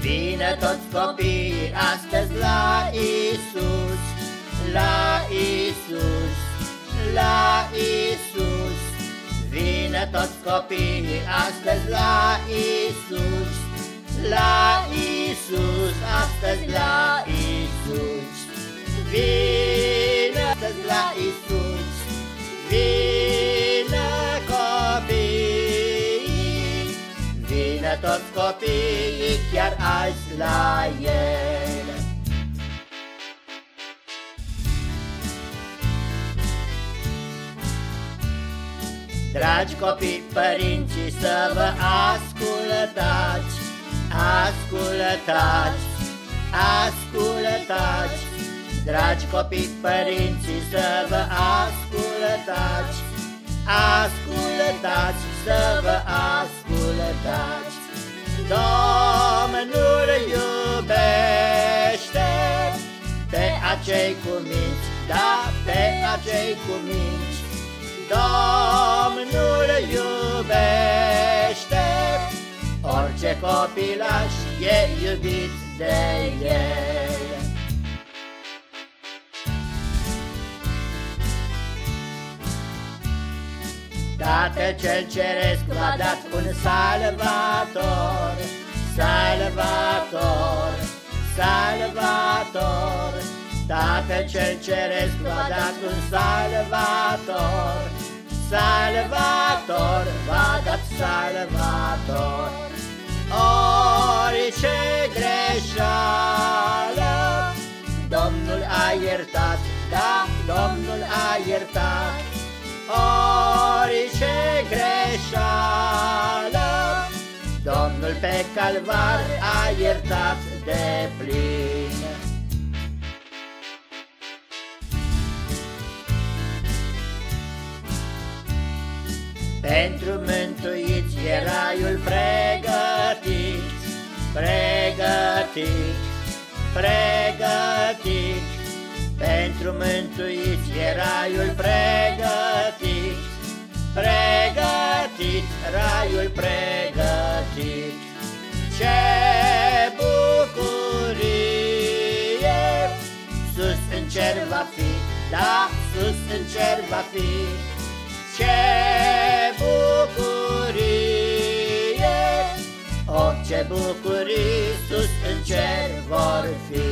Vine toți copiii astăzi la Isus, la Isus, la Isus. Vine toți copiii astăzi la Isus, la Isus, vine toți copiii chiar azi la El. Dragi copii, părinții, să vă ascultați, ascultați, ascultați. Dragi copii, părinții, să vă ascultați, ascultați, să vă ascultați. Domnul iubește pe acei cuminți, da, pe acei cuminți. Domnul iubește Orice copilaș e iubit de el Tată cel ceresc v-a dat un salvator Salvator, salvator. Tată cel ceresc v-a dat un salvator Salvator, va dat Salvator. Orice greșeală Domnul a iertat, da, Domnul a iertat calvar a iertat de plin Pentru mântuiți e raiul pregătit, pregătit, pregătit. Pentru mântuiți e raiul pregătit, pregătit, raiul pregătit. Cer va fi, da, sus în cer va fi. Ce bucurie, oh, ce bucurii sus în cer vor fi.